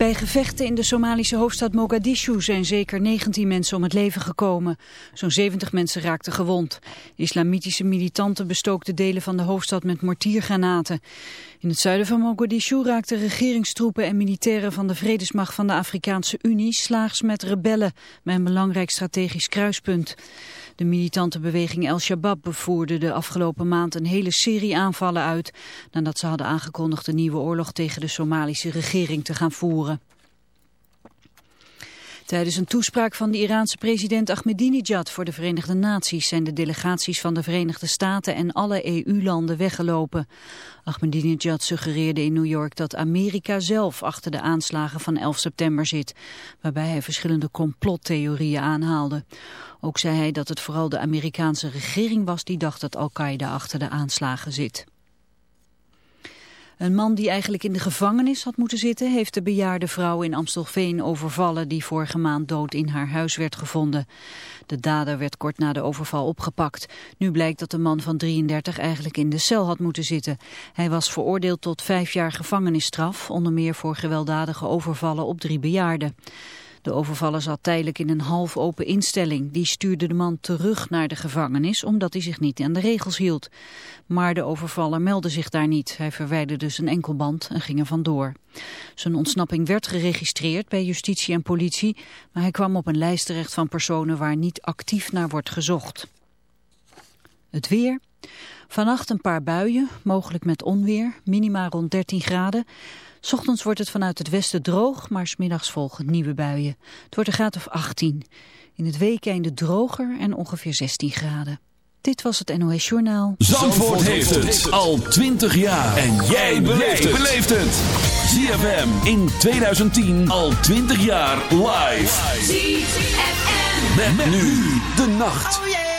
Bij gevechten in de Somalische hoofdstad Mogadishu zijn zeker 19 mensen om het leven gekomen. Zo'n 70 mensen raakten gewond. Islamitische militanten bestookten delen van de hoofdstad met mortiergranaten. In het zuiden van Mogadishu raakten regeringstroepen en militairen van de Vredesmacht van de Afrikaanse Unie slaags met rebellen bij een belangrijk strategisch kruispunt. De militante beweging El Shabaab bevoerde de afgelopen maand een hele serie aanvallen uit nadat ze hadden aangekondigd een nieuwe oorlog tegen de Somalische regering te gaan voeren. Tijdens een toespraak van de Iraanse president Ahmadinejad voor de Verenigde Naties zijn de delegaties van de Verenigde Staten en alle EU-landen weggelopen. Ahmadinejad suggereerde in New York dat Amerika zelf achter de aanslagen van 11 september zit, waarbij hij verschillende complottheorieën aanhaalde. Ook zei hij dat het vooral de Amerikaanse regering was die dacht dat Al-Qaeda achter de aanslagen zit. Een man die eigenlijk in de gevangenis had moeten zitten... heeft de bejaarde vrouw in Amstelveen overvallen... die vorige maand dood in haar huis werd gevonden. De dader werd kort na de overval opgepakt. Nu blijkt dat de man van 33 eigenlijk in de cel had moeten zitten. Hij was veroordeeld tot vijf jaar gevangenisstraf... onder meer voor gewelddadige overvallen op drie bejaarden. De overvaller zat tijdelijk in een half open instelling. Die stuurde de man terug naar de gevangenis omdat hij zich niet aan de regels hield. Maar de overvaller meldde zich daar niet. Hij verwijderde zijn enkelband en ging er vandoor. Zijn ontsnapping werd geregistreerd bij justitie en politie, maar hij kwam op een lijst terecht van personen waar niet actief naar wordt gezocht. Het weer. Vannacht een paar buien, mogelijk met onweer, minima rond 13 graden. Ochtends wordt het vanuit het westen droog, maar smiddags volgen nieuwe buien. Het wordt een graad of 18. In het weekende droger en ongeveer 16 graden. Dit was het NOS Journaal. Zandvoort, heeft het al 20 jaar. En jij beleeft het. ZFM in 2010 al 20 jaar live. ZFM. Met, nu de nacht. Oh yeah.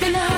gonna hurt.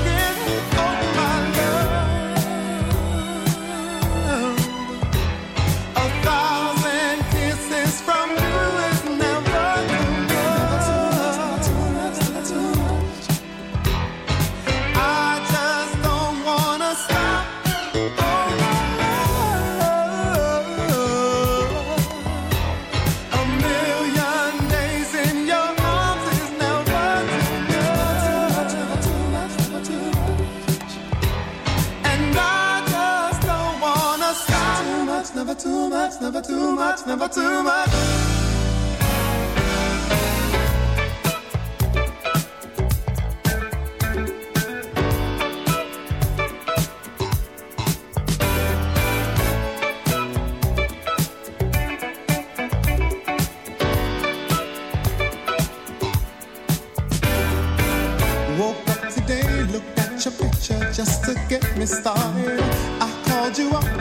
Never too much.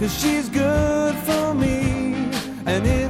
Cause she's good for me, and it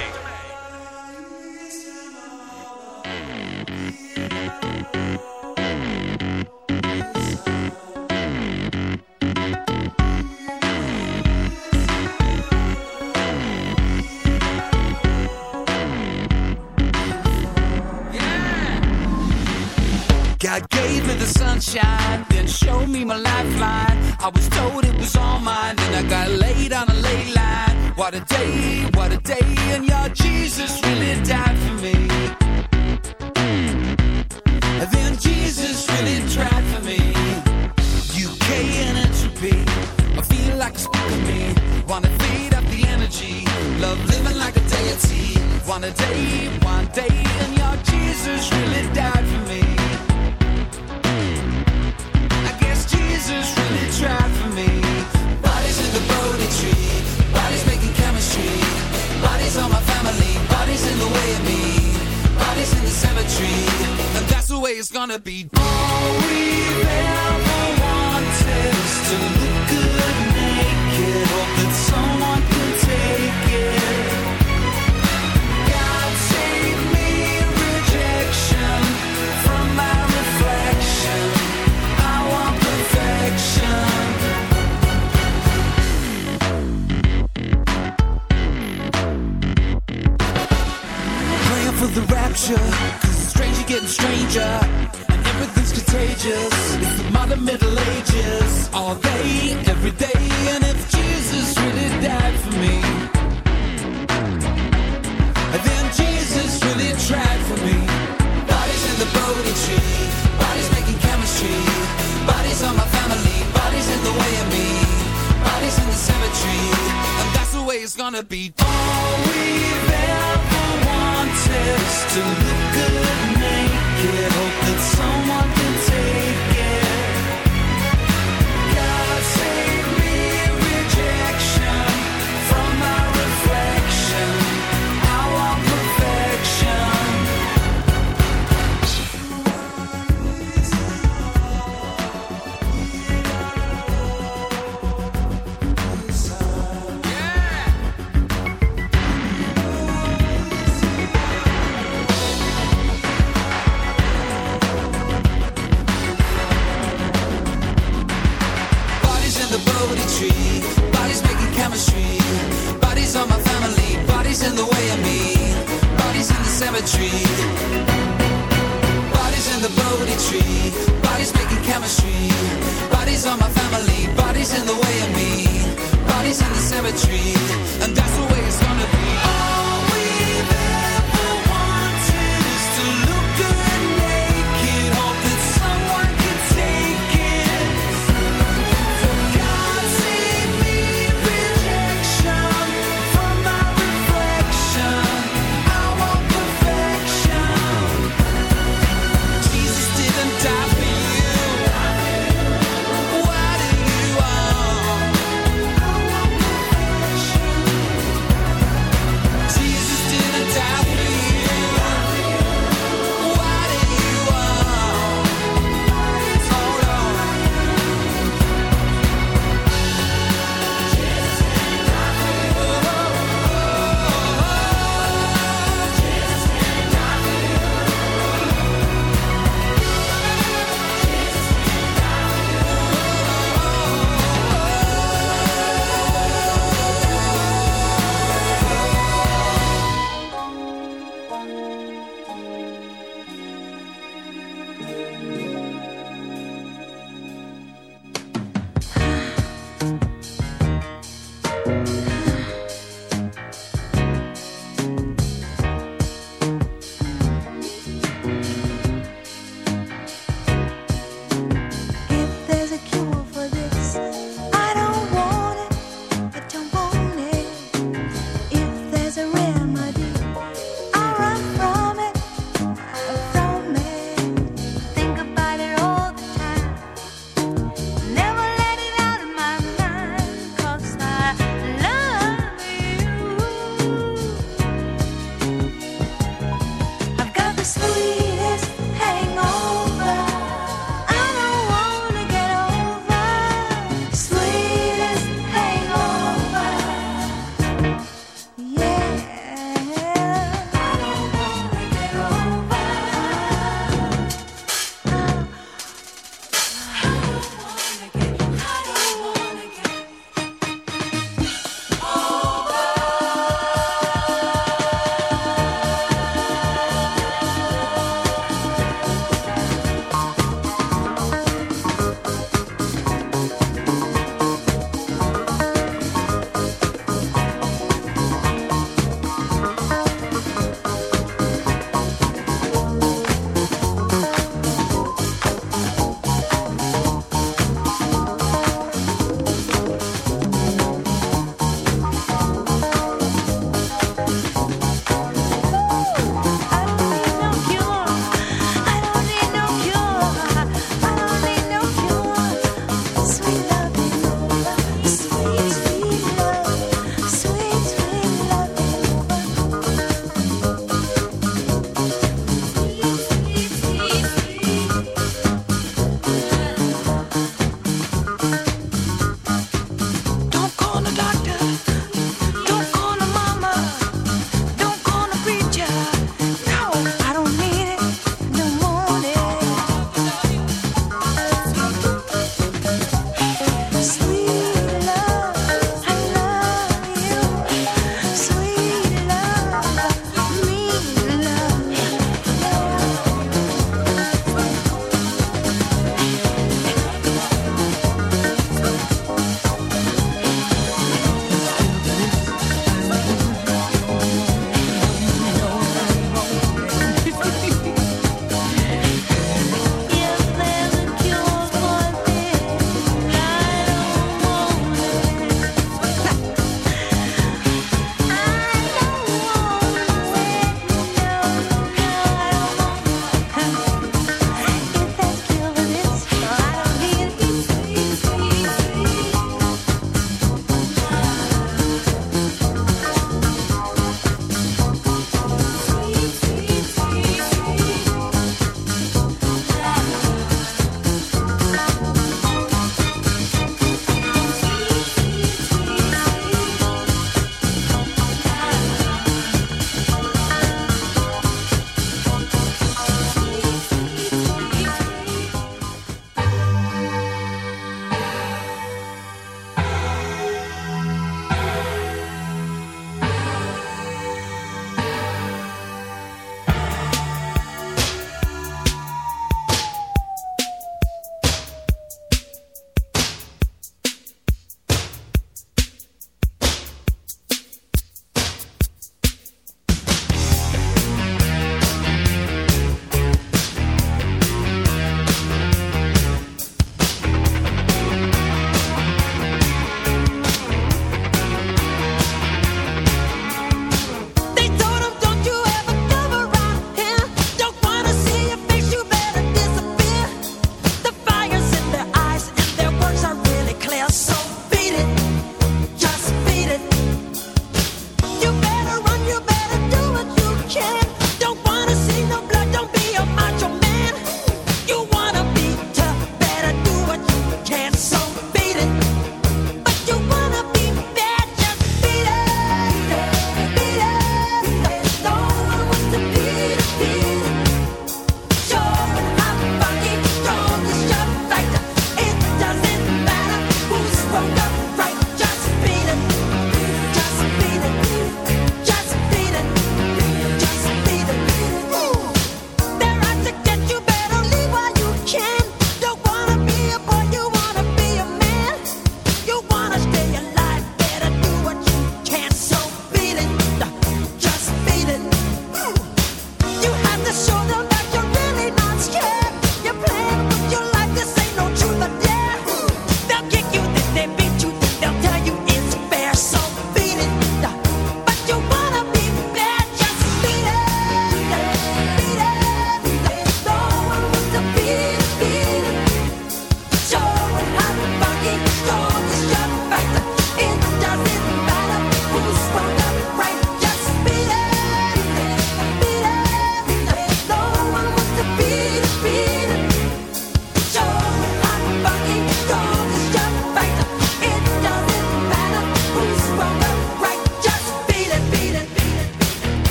day. rapture. Cause it's stranger getting stranger. And everything's contagious. It's the modern Middle Ages. All day, every day. And if Jesus really died for me. Then Jesus really tried for me. Bodies in the Bodhi tree. Bodies making chemistry. Bodies on my family. Bodies in the way of me. Bodies in the cemetery. And that's the way it's gonna be. Always just to look good naked. Hope that someone. tree